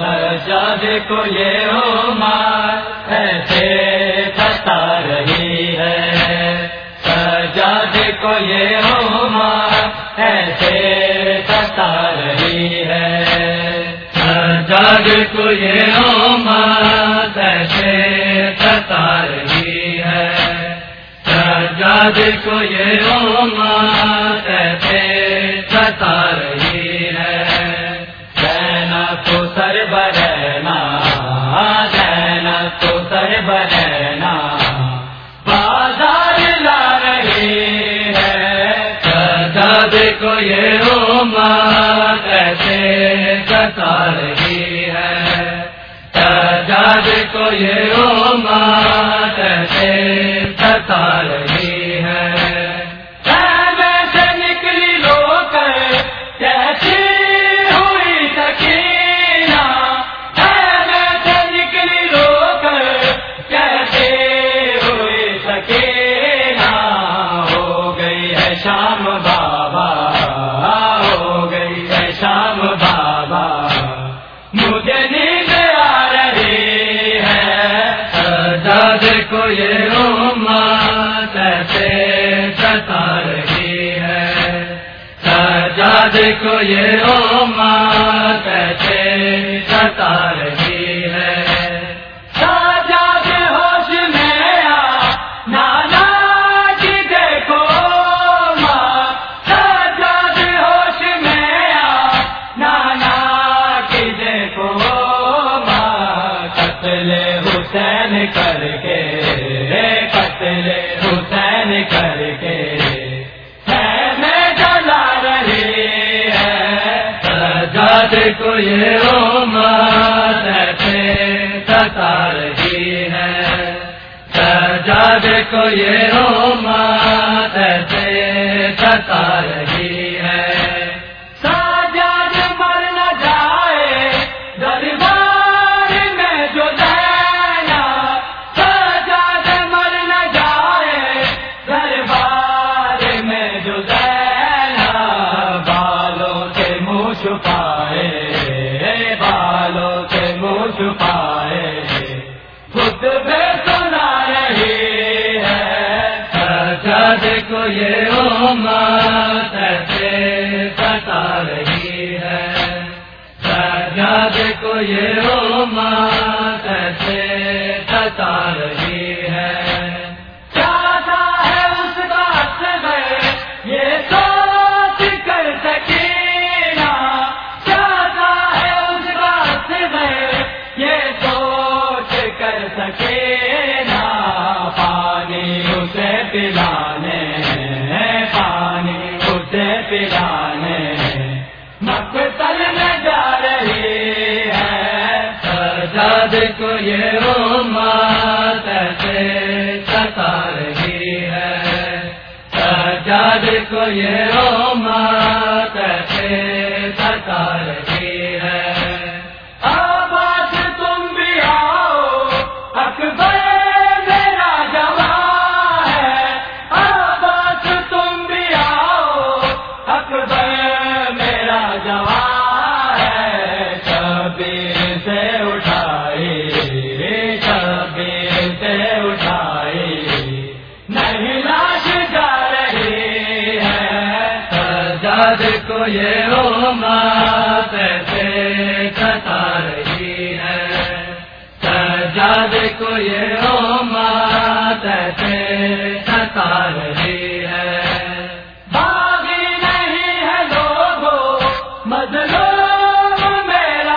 سجاد کو یہ ہو مار ایسے بتا رہی ہے۔ سجاد کو یہ ہو مار ایسے بتا رہی ہے۔ سجاد کو یہ ہو مار ایسے بتا رہی ہے۔ سجاد کو یہ ہو مار ایسے بتا رہی بہنا بازار لا رہے ہیں۔ سدا کو یہ روما کیسے ستا رہی ہے۔ سجاد کو یہ روما کیسے ستا رہی شام بابا، ہو گئی ہے شام بابا۔ مجھے نیند آ رہی ہے، سجاد کو یہ امت کیسے ستا رہی ہے۔ سجاد کو یہ امت کیسے ستا حسین کر کے میں جلا رہی ہے سجاد کو یہ امت سے ستا رہی ہے۔ سجاد کو یہ امت سے ستا رہی سجاد کو یہ امت سے بتا رہی ہے۔ سجاد کو یہ امت سے بتا رہی ہے۔ کو یہ امت سے ستا رہی ہے سجاد کو یہ امت سے ستا رہی ہے آباد تم بھی آؤ، اکبر میرا جوان ہے آباد تم بھی آؤ اکبر میرا جوان ہے شبیر کو یہ امت سے ستا رہی ہے۔ سجاد کو یہ امت سے ستا رہی ہے۔ باغی نہیں ہے لوگو مظلوم میرا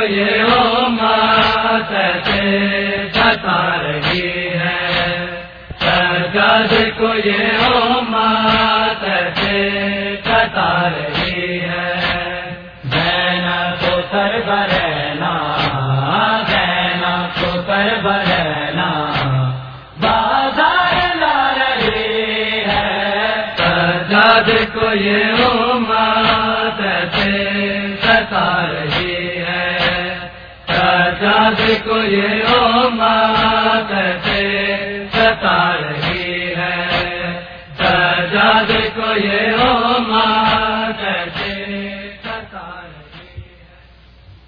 کو یہ او مات سے ستا رہی ہے۔ سجاد کو یہ ہے۔ جینا سر برنا جینا تو سر برنا بازار لا رہی ہے۔ سجاد کو یہ او مات سے رہی ہے۔ سجاد کو یہ ستا رہی ہے۔ سجاد کو یہ